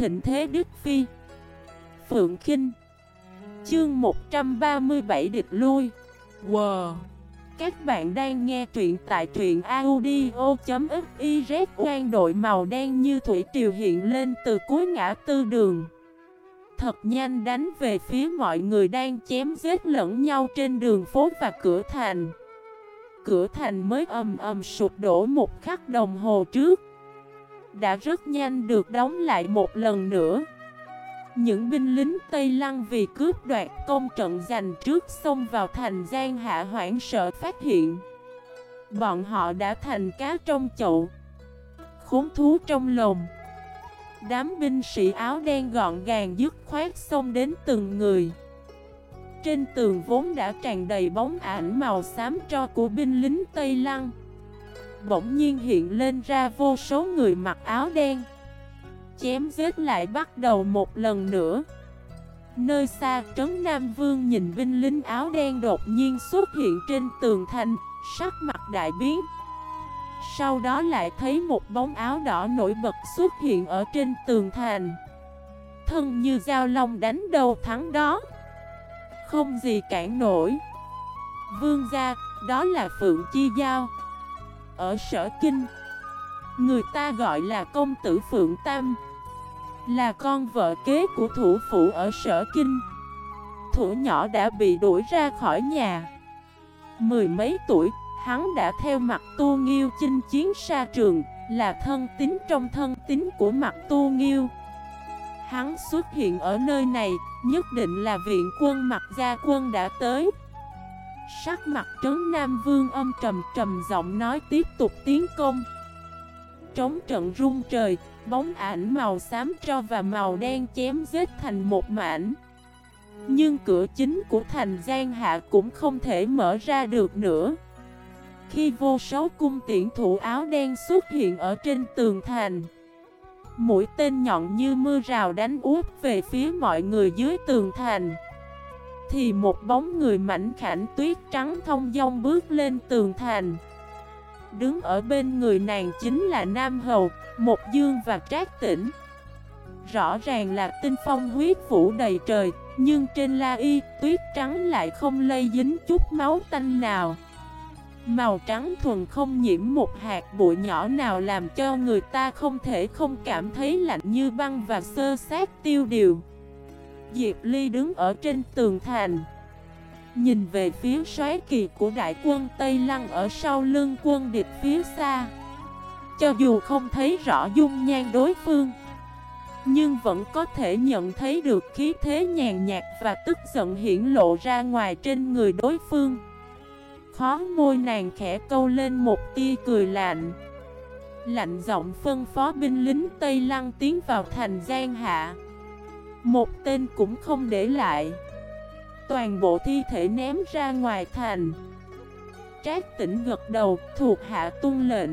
thịnh thế Đức Phi. Phượng Kinh. Chương 137 địch lui Wow. Các bạn đang nghe truyện tại truyện audio.xyz Quang đội màu đen như thủy triều hiện lên từ cuối ngã tư đường. Thật nhanh đánh về phía mọi người đang chém giết lẫn nhau trên đường phố và cửa thành. Cửa thành mới ầm ầm sụp đổ một khắc đồng hồ trước. Đã rất nhanh được đóng lại một lần nữa. Những binh lính Tây Lăng vì cướp đoạt công trận giành trước xông vào thành Giang Hạ hoảng sợ phát hiện. Bọn họ đã thành cá trong chậu, Khốn thú trong lồng. Đám binh sĩ áo đen gọn gàng dứt khoát xông đến từng người. Trên tường vốn đã tràn đầy bóng ảnh màu xám tro của binh lính Tây Lăng. Bỗng nhiên hiện lên ra vô số người mặc áo đen. Chém giết lại bắt đầu một lần nữa. Nơi xa trấn Nam Vương nhìn binh lính áo đen đột nhiên xuất hiện trên tường thành Sắc mặt đại biến. Sau đó lại thấy một bóng áo đỏ nổi bật xuất hiện ở trên tường thành. Thân như dao long đánh đầu thắng đó. Không gì cản nổi. Vương gia, đó là Phượng Chi Giao. Ở sở kinh. Người ta gọi là công tử Phượng Tam là con vợ kế của thủ phủ ở sở kinh. Thủ nhỏ đã bị đuổi ra khỏi nhà. Mười mấy tuổi, hắn đã theo mặt tu nghiêu chinh chiến xa trường Là thân tín trong thân tín của mặt tu nghiêu. Hắn xuất hiện ở nơi này, nhất định là viện quân mặt gia quân đã tới. Sắc mặt trấn Nam Vương âm trầm trầm giọng nói tiếp tục tiến công. Trống trận rung trời, Bóng ảnh màu xám tro và màu đen chém giết thành một mảnh. Nhưng cửa chính của thành Giang Hạ cũng không thể mở ra được nữa. Khi vô số cung tiễn thủ áo đen xuất hiện ở trên tường thành Mũi tên nhọn như mưa rào đánh úp về phía mọi người dưới tường thành. Thì một bóng người mảnh khảnh tuyết trắng thông dong bước lên tường thành. Đứng ở bên người nàng chính là Nam Hầu, Một Dương và Trác Tỉnh Rõ ràng là tinh phong huyết phủ đầy trời Nhưng trên la y, tuyết trắng lại không lây dính chút máu tanh nào. Màu trắng thuần không nhiễm một hạt bụi nhỏ nào làm cho người ta không thể không cảm thấy lạnh như băng và sơ sát tiêu điều. Diệp Ly đứng ở trên tường thành. Nhìn về phía xoáy kỳ của đại quân Tây Lăng ở sau lưng quân địch phía xa. Cho dù không thấy rõ dung nhan đối phương, Nhưng vẫn có thể nhận thấy được khí thế nhàn nhạt và tức giận hiển lộ ra ngoài trên người đối phương. Khó môi nàng khẽ câu lên một tia cười lạnh. Lạnh giọng phân phó binh lính Tây Lăng tiến vào thành Giang Hạ. Một tên cũng không để lại. Toàn bộ thi thể ném ra ngoài thành. Trác tỉnh gật đầu, thuộc hạ tuân lệnh.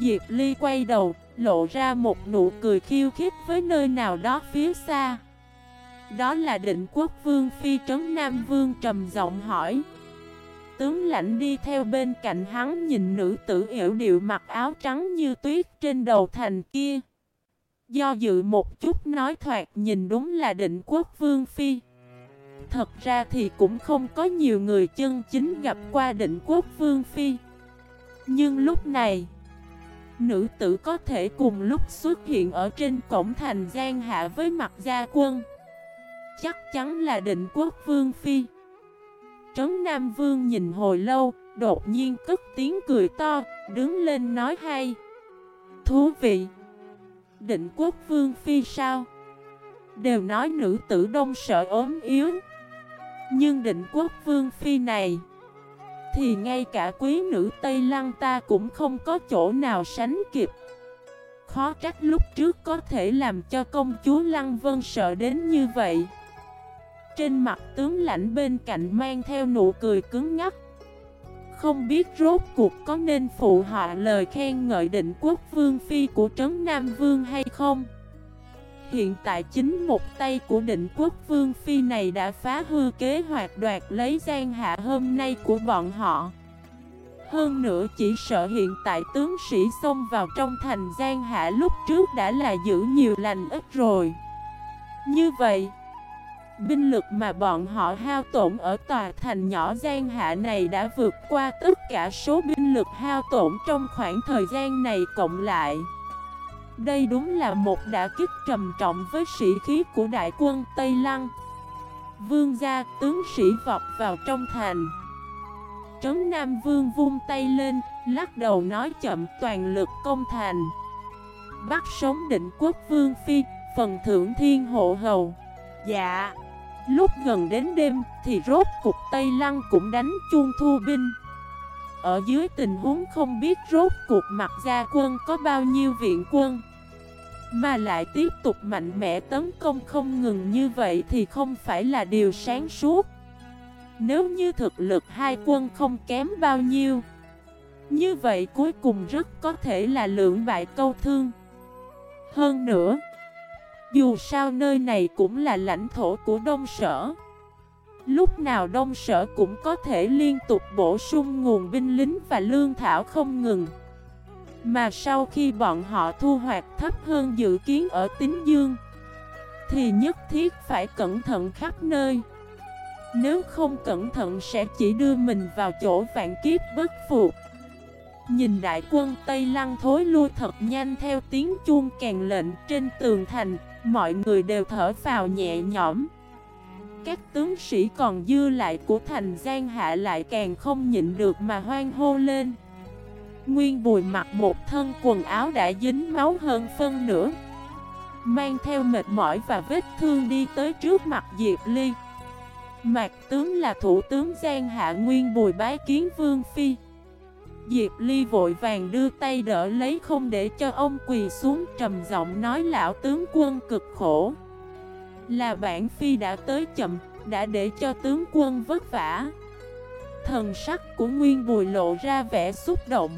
Diệp Ly quay đầu, lộ ra một nụ cười khiêu khích với nơi nào đó phía xa. Đó là định quốc vương phi trấn Nam Vương trầm giọng hỏi. Tướng lãnh đi theo bên cạnh hắn nhìn nữ tử yểu điệu mặc áo trắng như tuyết trên đầu thành kia. Do dự một chút nói thoạt nhìn đúng là định quốc vương phi. Thật ra thì cũng không có nhiều người chân chính gặp qua định quốc vương phi. Nhưng lúc này, Nữ tử có thể cùng lúc xuất hiện ở trên cổng thành Giang Hạ với mặt gia quân. Chắc chắn là định quốc vương phi. Trấn Nam Vương nhìn hồi lâu, Đột nhiên cất tiếng cười to, Đứng lên nói hay. Thú vị! Định quốc vương phi sao? Đều nói nữ tử đông sợ ốm yếu. Nhưng định quốc vương phi này, Thì ngay cả quý nữ Tây Lăng ta cũng không có chỗ nào sánh kịp. Khó trách lúc trước có thể làm cho công chúa Lăng Vân sợ đến như vậy. Trên mặt tướng lãnh bên cạnh mang theo nụ cười cứng ngắt. Không biết rốt cuộc có nên phụ họa lời khen ngợi định quốc vương phi của Trấn Nam Vương hay không? Hiện tại chính một tay của định quốc vương phi này đã phá hư kế hoạch đoạt lấy gian hạ hôm nay của bọn họ. Hơn nữa chỉ sợ hiện tại tướng sĩ xông vào trong thành gian Hạ lúc trước đã là giữ nhiều lành ít rồi. Như vậy Binh lực mà bọn họ hao tổn ở tòa thành nhỏ gian Hạ này đã vượt qua tất cả số binh lực hao tổn trong khoảng thời gian này cộng lại. Đây đúng là một đả kích trầm trọng với sĩ khí của đại quân Tây Lăng. Vương gia tướng sĩ vọt vào trong thành. Trấn Nam Vương vung tay lên, lắc đầu nói chậm toàn lực công thành. Bắt sống định quốc Vương Phi, phần thưởng thiên hộ hầu. Dạ. Lúc gần đến đêm thì rốt cục Tây Lăng cũng đánh chuông thu binh. Ở dưới tình huống không biết rốt cuộc mặt gia quân có bao nhiêu viện quân, Mà lại tiếp tục mạnh mẽ tấn công không ngừng như vậy thì không phải là điều sáng suốt. Nếu như thực lực hai quân không kém bao nhiêu, Như vậy cuối cùng rất có thể là lượng bại câu thương. Hơn nữa dù sao nơi này cũng là lãnh thổ của Đông Sở. Lúc nào Đông Sở cũng có thể liên tục bổ sung nguồn binh lính và lương thảo không ngừng. Mà sau khi bọn họ thu hoạch thấp hơn dự kiến ở Tín Dương, Thì nhất thiết phải cẩn thận khắp nơi. Nếu không cẩn thận sẽ chỉ đưa mình vào chỗ vạn kiếp bất phục. Nhìn đại quân Tây Lăng thối lui thật nhanh theo tiếng chuông kèn lệnh trên tường thành Mọi người đều thở vào nhẹ nhõm. Các tướng sĩ còn dư lại của thành Giang Hạ lại càng không nhịn được mà hoang hô lên. Nguyên bùi mặc một thân quần áo đã dính máu hơn phân nửa, Mang theo mệt mỏi và vết thương đi tới trước mặt Diệp Ly. Mạc tướng là thủ tướng Giang Hạ Nguyên bùi bái kiến Vương Phi. Diệp Ly vội vàng đưa tay đỡ lấy không để cho ông quỳ xuống trầm giọng nói lão tướng quân cực khổ. Là bản phi đã tới chậm, đã để cho tướng quân vất vả. Thần sắc của Nguyên Bùi lộ ra vẻ xúc động.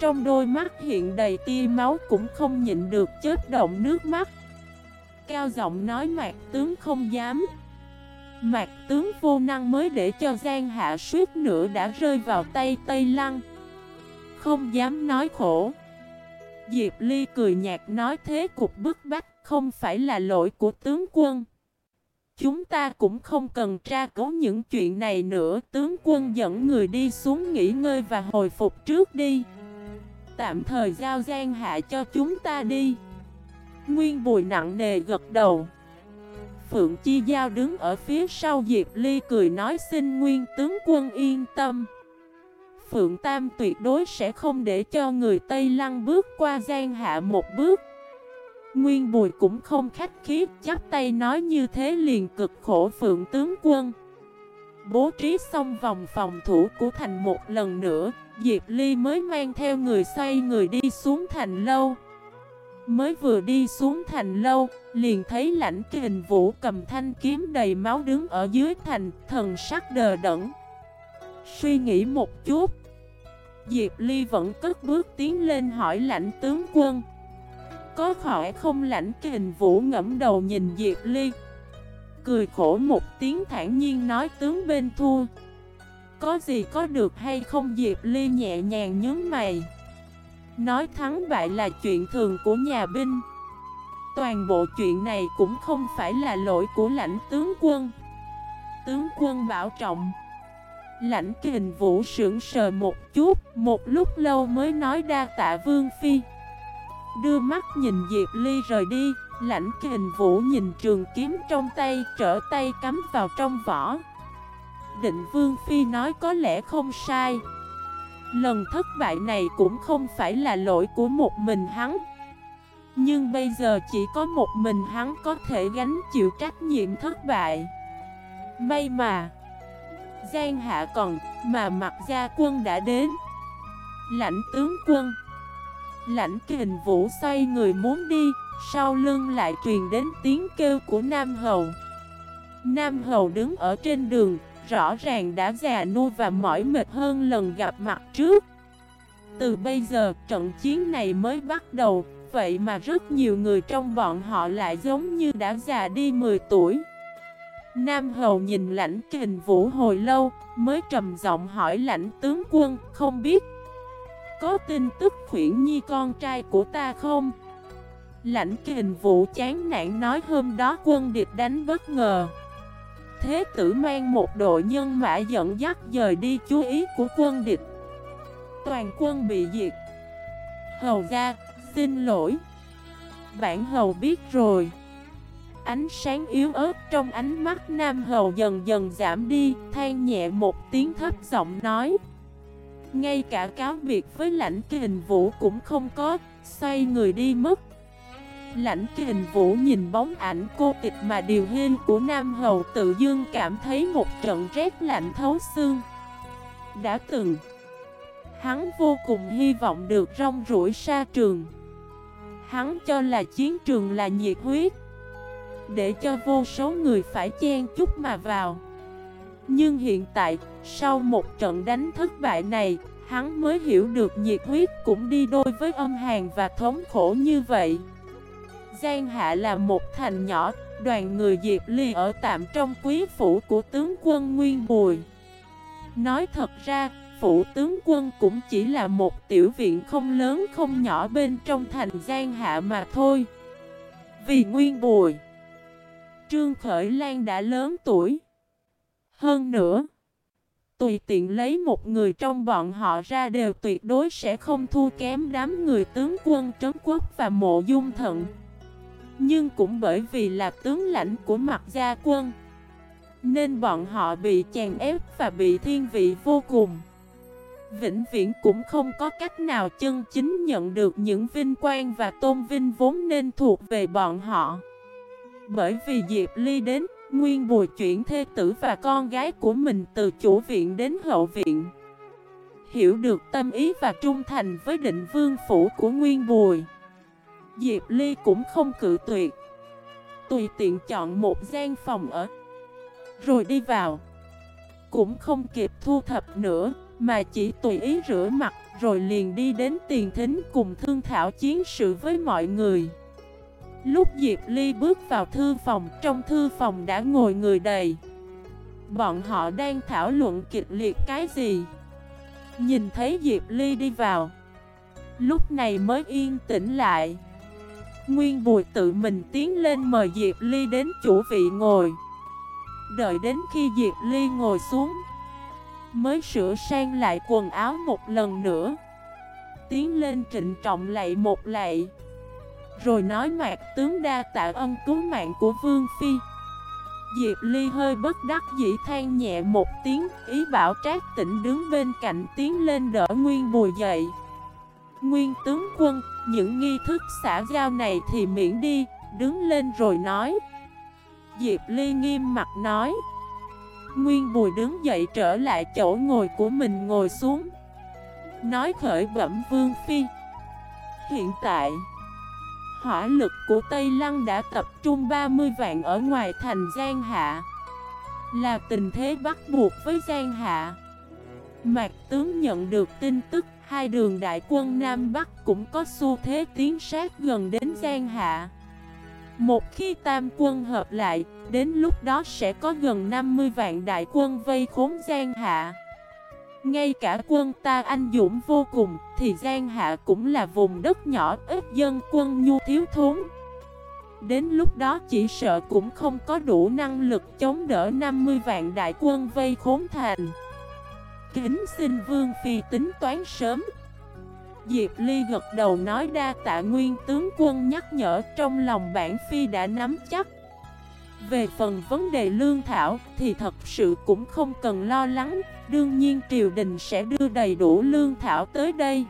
Trong đôi mắt hiện đầy tia máu cũng không nhịn được chết động nước mắt. Cao giọng nói mạc tướng không dám. Mạc tướng vô năng mới để cho Giang Hạ suýt nữa đã rơi vào tay Tây Lăng. Không dám nói khổ. Diệp Ly cười nhạt nói thế cục bức bách không phải là lỗi của tướng quân. Chúng ta cũng không cần tra cứu những chuyện này nữa. Tướng quân dẫn người đi xuống nghỉ ngơi và hồi phục trước đi. Tạm thời giao Giang Hạ cho chúng ta đi. Nguyên bùi nặng nề gật đầu. Phượng Chi Giao đứng ở phía sau Diệp Ly cười nói, xin nguyên tướng quân yên tâm. Phượng Tam tuyệt đối sẽ không để cho người Tây Lăng bước qua gian hạ một bước. Nguyên Bùi cũng không khách khí, chắp tay nói như thế liền cực khổ Phượng tướng quân. Bố trí xong vòng phòng thủ của thành một lần nữa, Diệp Ly mới mang theo người xoay người đi xuống thành lâu. Mới vừa đi xuống thành lâu, liền thấy lãnh kình vũ cầm thanh kiếm đầy máu đứng ở dưới thành, thần sắc đờ đẫn. Suy nghĩ một chút, Diệp Ly vẫn cất bước tiến lên hỏi lãnh tướng quân. Có khỏi không lãnh kình vũ ngẫm đầu nhìn Diệp Ly. Cười khổ một tiếng thản nhiên nói tướng bên thua. Có gì có được hay không Diệp Ly nhẹ nhàng nhớ mày. Nói thắng bại là chuyện thường của nhà binh. Toàn bộ chuyện này cũng không phải là lỗi của lãnh tướng quân. Tướng quân bảo trọng. Lãnh kình vũ sững sờ một chút, Một lúc lâu mới nói đa tạ vương phi. Đưa mắt nhìn Diệp Ly rời đi, Lãnh kình vũ nhìn trường kiếm trong tay, Trở tay cắm vào trong vỏ. Định vương phi nói có lẽ không sai. Lần thất bại này cũng không phải là lỗi của một mình hắn. Nhưng bây giờ chỉ có một mình hắn có thể gánh chịu trách nhiệm thất bại. May mà, Giang hạ còn, mà mặt gia quân đã đến. Lãnh tướng quân, Lãnh kình vũ xoay người muốn đi, Sau lưng lại truyền đến tiếng kêu của Nam Hầu. Nam Hầu đứng ở trên đường rõ ràng đã già nua và mỏi mệt hơn lần gặp mặt trước. Từ bây giờ trận chiến này mới bắt đầu, vậy mà rất nhiều người trong bọn họ lại giống như đã già đi 10 tuổi. Nam Hầu nhìn lãnh kình vũ hồi lâu, mới trầm giọng hỏi lãnh tướng quân, không biết Có tin tức khuyển nhi con trai của ta không? Lãnh kình vũ chán nản nói hôm đó quân địch đánh bất ngờ Thế tử mang một đội nhân mã dẫn dắt dời đi chú ý của quân địch. Toàn quân bị diệt. Hầu ra, xin lỗi. Bản hầu biết rồi. Ánh sáng yếu ớt trong ánh mắt Nam Hầu dần dần giảm đi than nhẹ một tiếng thấp giọng nói. Ngay cả cáo biệt với lãnh kình vũ cũng không có Xoay người đi mất. Lãnh kình vũ nhìn bóng ảnh cô tịch mà điều hiên của Nam Hầu tự dương cảm thấy một trận rét lạnh thấu xương. Đã từng Hắn vô cùng hy vọng được rong rủi xa trường. Hắn cho là chiến trường là nhiệt huyết Để cho vô số người phải chen chút mà vào. Nhưng hiện tại, sau một trận đánh thất bại này Hắn mới hiểu được nhiệt huyết cũng đi đôi với âm hàn và thống khổ như vậy. Giang Hạ là một thành nhỏ, đoàn người Diệp Ly ở tạm trong quý phủ của tướng quân Nguyên Bùi. Nói thật ra, phủ tướng quân cũng chỉ là một tiểu viện không lớn không nhỏ bên trong thành Giang Hạ mà thôi. Vì Nguyên Bùi, Trương Khởi Lan đã lớn tuổi. Hơn nữa, tùy tiện lấy một người trong bọn họ ra đều tuyệt đối sẽ không thua kém đám người tướng quân trấn quốc và mộ dung thận. Nhưng cũng bởi vì là tướng lãnh của mặt gia quân Nên bọn họ bị chèn ép và bị thiên vị vô cùng. Vĩnh viễn cũng không có cách nào chân chính nhận được những vinh quang và tôn vinh vốn nên thuộc về bọn họ. Bởi vì Diệp Ly đến, Nguyên Bùi chuyển thê tử và con gái của mình từ chủ viện đến hậu viện. Hiểu được tâm ý và trung thành với định vương phủ của Nguyên Bùi. Diệp Ly cũng không cự tuyệt. Tùy tiện chọn một gian phòng ở. Rồi đi vào. Cũng không kịp thu thập nữa, Mà chỉ tùy ý rửa mặt, Rồi liền đi đến tiền thính cùng thương thảo chiến sự với mọi người. Lúc Diệp Ly bước vào thư phòng, Trong thư phòng đã ngồi người đầy. Bọn họ đang thảo luận kịch liệt cái gì? Nhìn thấy Diệp Ly đi vào. Lúc này mới yên tĩnh lại. Nguyên Bùi tự mình tiến lên mời Diệp Ly đến chủ vị ngồi. Đợi đến khi Diệp Ly ngồi xuống, Mới sửa sang lại quần áo một lần nữa. Tiến lên trịnh trọng lạy một lạy, Rồi nói mạc tướng đa tạ ân cứu mạng của Vương Phi. Diệp Ly hơi bất đắc dĩ than nhẹ một tiếng, Ý bảo trác tỉnh đứng bên cạnh tiến lên đỡ Nguyên Bùi dậy. Nguyên tướng quân, những nghi thức xã giao này thì miễn đi, đứng lên rồi nói. Diệp Ly nghiêm mặt nói. Nguyên Bùi đứng dậy trở lại chỗ ngồi của mình ngồi xuống. Nói khởi bẩm Vương Phi. Hiện tại, hỏa lực của Tây Lăng đã tập trung 30 vạn ở ngoài thành Giang Hạ. Là tình thế bắt buộc với Giang Hạ. Mạc tướng nhận được tin tức Hai đường đại quân Nam Bắc cũng có xu thế tiến sát gần đến Giang Hạ. Một khi tam quân hợp lại, đến lúc đó sẽ có gần 50 vạn đại quân vây khốn Giang Hạ. Ngay cả quân ta anh dũng vô cùng, thì Giang Hạ cũng là vùng đất nhỏ ít dân quân nhu thiếu thốn. Đến lúc đó chỉ sợ cũng không có đủ năng lực chống đỡ 50 vạn đại quân vây khốn thành. Kính xin Vương Phi tính toán sớm. Diệp Ly gật đầu nói đa tạ nguyên tướng quân nhắc nhở trong lòng bản Phi đã nắm chắc. Về phần vấn đề lương thảo thì thật sự cũng không cần lo lắng Đương nhiên triều đình sẽ đưa đầy đủ lương thảo tới đây.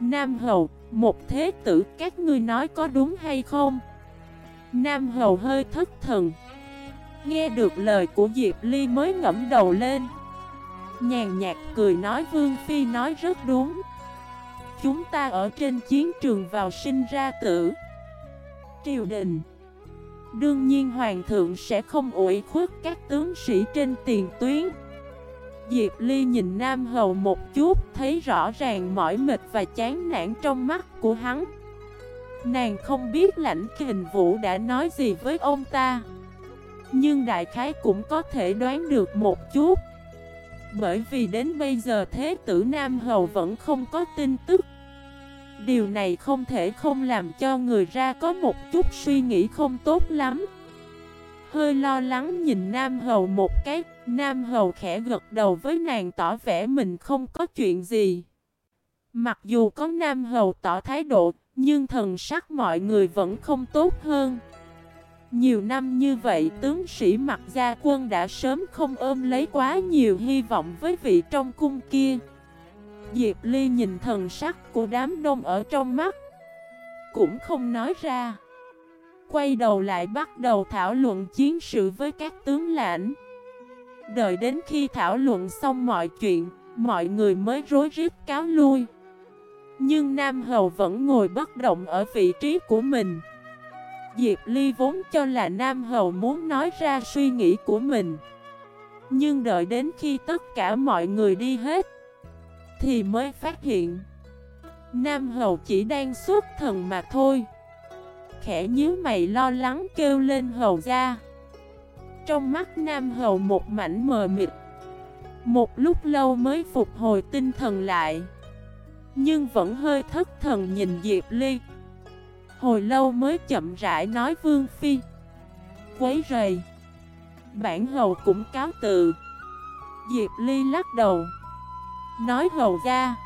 Nam Hầu, một thế tử các ngươi nói có đúng hay không? Nam Hầu hơi thất thần. Nghe được lời của Diệp Ly mới ngẫm đầu lên. Nhàn nhạt cười nói Vương Phi nói rất đúng. Chúng ta ở trên chiến trường vào sinh ra tử. Triều đình. Đương nhiên Hoàng thượng sẽ không ủi khuất các tướng sĩ trên tiền tuyến. Diệp Ly nhìn Nam Hầu một chút, Thấy rõ ràng mỏi mệt và chán nản trong mắt của hắn. Nàng không biết lãnh kình vũ đã nói gì với ông ta. Nhưng đại khái cũng có thể đoán được một chút. Bởi vì đến bây giờ Thế tử Nam Hầu vẫn không có tin tức. Điều này không thể không làm cho người ra có một chút suy nghĩ không tốt lắm. Hơi lo lắng nhìn Nam Hầu một cái, Nam Hầu khẽ gật đầu với nàng tỏ vẻ mình không có chuyện gì. Mặc dù có Nam Hầu tỏ thái độ, Nhưng thần sắc mọi người vẫn không tốt hơn. Nhiều năm như vậy, tướng sĩ mặt gia quân đã sớm không ôm lấy quá nhiều hy vọng với vị trong cung kia. Diệp Ly nhìn thần sắc của đám đông ở trong mắt, Cũng không nói ra. Quay đầu lại bắt đầu thảo luận chiến sự với các tướng lãnh. Đợi đến khi thảo luận xong mọi chuyện, Mọi người mới rối rít cáo lui. Nhưng Nam Hầu vẫn ngồi bất động ở vị trí của mình. Diệp Ly vốn cho là Nam Hầu muốn nói ra suy nghĩ của mình. Nhưng đợi đến khi tất cả mọi người đi hết, Thì mới phát hiện, Nam Hầu chỉ đang suốt thần mà thôi. Khẽ nhíu mày lo lắng kêu lên Hầu ra. Trong mắt Nam Hầu một mảnh mờ mịt. Một lúc lâu mới phục hồi tinh thần lại. Nhưng vẫn hơi thất thần nhìn Diệp Ly. Hồi lâu mới chậm rãi nói Vương Phi. Quấy rầy. Bản hầu cũng cáo từ. Diệp Ly lắc đầu. Nói hầu ra,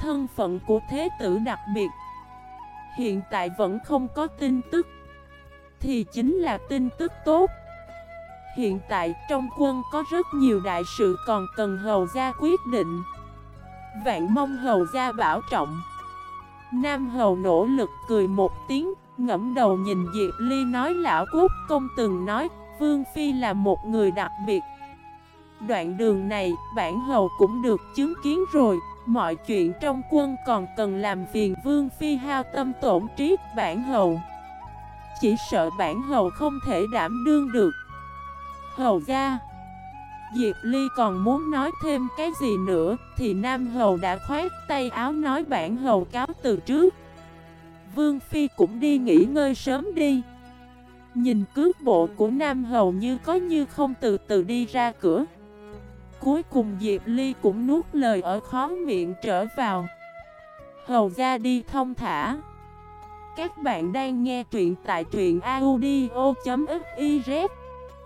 Thân phận của thế tử đặc biệt, Hiện tại vẫn không có tin tức, Thì chính là tin tức tốt. Hiện tại trong quân có rất nhiều đại sự còn cần hầu gia quyết định. Vạn mong hầu gia bảo trọng. Nam hầu nỗ lực cười một tiếng, Ngẫm đầu nhìn Diệp Ly nói lão quốc công từng nói, Vương Phi là một người đặc biệt. Đoạn đường này, bản hầu cũng được chứng kiến rồi, Mọi chuyện trong quân còn cần làm phiền Vương Phi hao tâm tổn trí bản hầu. Chỉ sợ bản hầu không thể đảm đương được. Hầu ra Diệp Ly còn muốn nói thêm cái gì nữa Thì Nam Hầu đã khoét tay áo nói bản hầu cáo từ trước. Vương Phi cũng đi nghỉ ngơi sớm đi. Nhìn cước bộ của Nam Hầu như có như không từ từ đi ra cửa. Cuối cùng Diệp Ly cũng nuốt lời ở khó miệng trở vào. Hầu ra đi thông thả. Các bạn đang nghe truyện tại truyện audio.fif